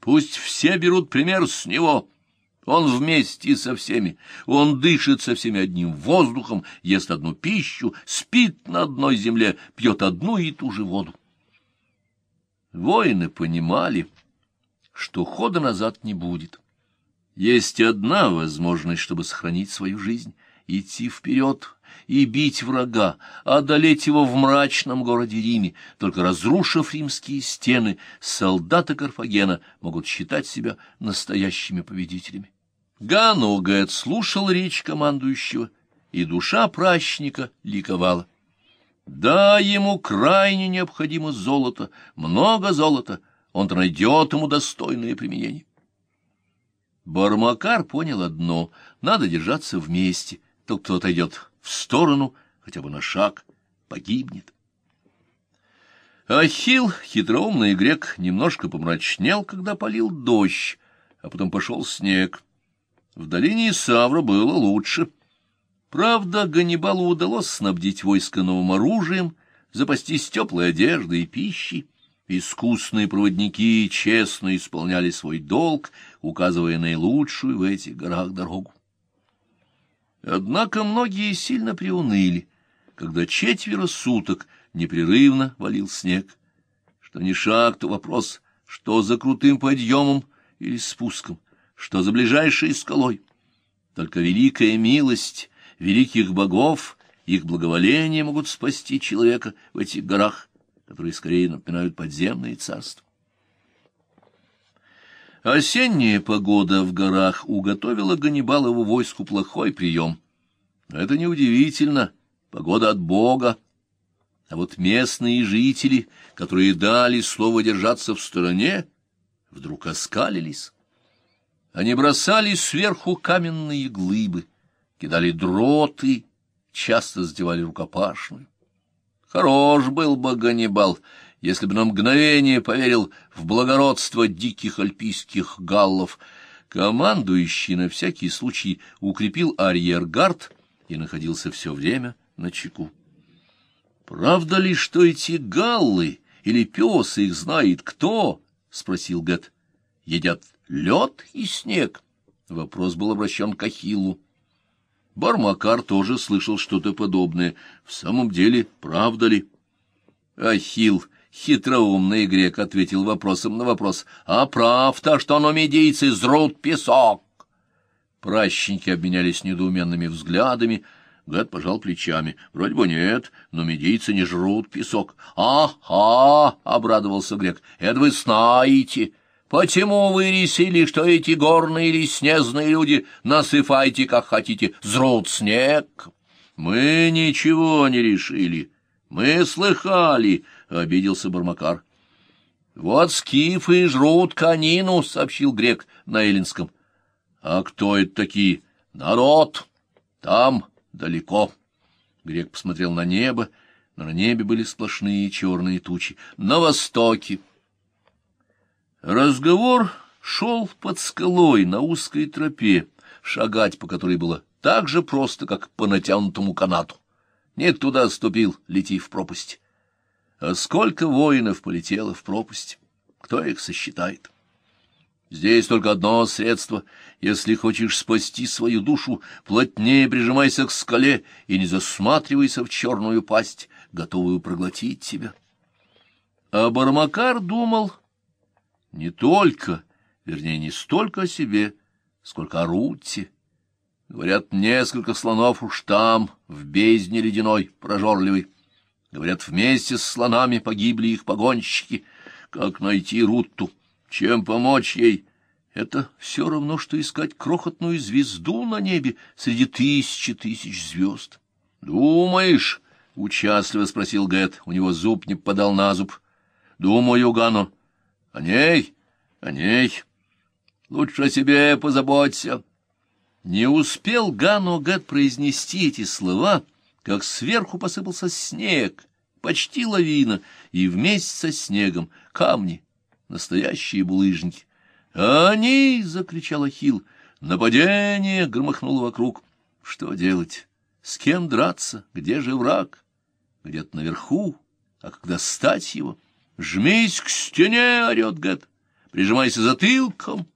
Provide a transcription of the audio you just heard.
Пусть все берут пример с него. Он вместе со всеми, он дышит со всеми одним воздухом, ест одну пищу, спит на одной земле, пьет одну и ту же воду. Воины понимали, что хода назад не будет. Есть одна возможность, чтобы сохранить свою жизнь — идти вперед и бить врага, одолеть его в мрачном городе Риме. Только разрушив римские стены, солдаты Карфагена могут считать себя настоящими победителями. Ганугет слушал речь командующего, и душа пращника ликовала. Да, ему крайне необходимо золото, много золота, он-то найдет ему достойное применение. Бармакар понял одно — надо держаться вместе. То кто-то идет в сторону, хотя бы на шаг, погибнет. Ахилл, хитроумный грек, немножко помрачнел, когда полил дождь, а потом пошел снег. В долине Савра было лучше. Правда, Ганнибалу удалось снабдить войско новым оружием, запастись теплой одеждой и пищей. Искусные проводники честно исполняли свой долг, указывая наилучшую в этих горах дорогу. Однако многие сильно приуныли, когда четверо суток непрерывно валил снег. Что ни шаг, то вопрос, что за крутым подъемом или спуском, что за ближайшей скалой. Только великая милость великих богов, их благоволение могут спасти человека в этих горах которые скорее напоминают подземные царства. Осенняя погода в горах уготовила Ганнибалову войску плохой прием. Это неудивительно, погода от Бога. А вот местные жители, которые дали слово держаться в стороне, вдруг оскалились. Они бросали сверху каменные глыбы, кидали дроты, часто сдевали рукопашную. Хорош был бы Ганнибал, если бы на мгновение поверил в благородство диких альпийских галлов. Командующий на всякий случай укрепил арьергард и находился все время на чеку. «Правда ли, что эти галлы или пес их знает кто?» — спросил Гэт. «Едят лед и снег?» Вопрос был обращен к Ахиллу. Бармакар тоже слышал что-то подобное. В самом деле, правда ли? Ахилл, хитроумный грек, ответил вопросом на вопрос. А правда, что нумидийцы зрут песок? Пращеники обменялись недоуменными взглядами. Гад пожал плечами. Вроде бы нет, но медийцы не жрут песок. «Ага!» — обрадовался грек. «Это вы знаете!» Почему вы решили, что эти горные или снезные люди, насыпайте, как хотите, зрут снег? Мы ничего не решили. Мы слыхали, — обиделся Бармакар. Вот скифы жрут конину, — сообщил грек на эллинском. А кто это такие? Народ. Там, далеко. Грек посмотрел на небо, но на небе были сплошные черные тучи. На востоке. Разговор шел под скалой на узкой тропе, шагать по которой было так же просто, как по натянутому канату. Нет, туда ступил, лети в пропасть. А сколько воинов полетело в пропасть? Кто их сосчитает? Здесь только одно средство. Если хочешь спасти свою душу, плотнее прижимайся к скале и не засматривайся в черную пасть, готовую проглотить тебя. А Бармакар думал не только, вернее, не столько о себе, сколько о Рутте. Говорят, несколько слонов уж там, в бездне ледяной, прожорливой. Говорят, вместе с слонами погибли их погонщики. Как найти Рутту? Чем помочь ей? Это все равно, что искать крохотную звезду на небе среди тысячи тысяч звезд. — Думаешь? — участливо спросил Гэт. У него зуб не попадал на зуб. — Думаю, Гано. О ней, о ней. Лучше о себе позаботься. Не успел Гану Гет произнести эти слова, как сверху посыпался снег, почти лавина, и вместе со снегом камни, настоящие булыжники. «Они!» — закричал Ахилл. «Нападение!» — громыхнуло вокруг. «Что делать? С кем драться? Где же враг? Где-то наверху, а когда стать его?» «Жмись к стене!» — орет Гэт. прижимайся затылком,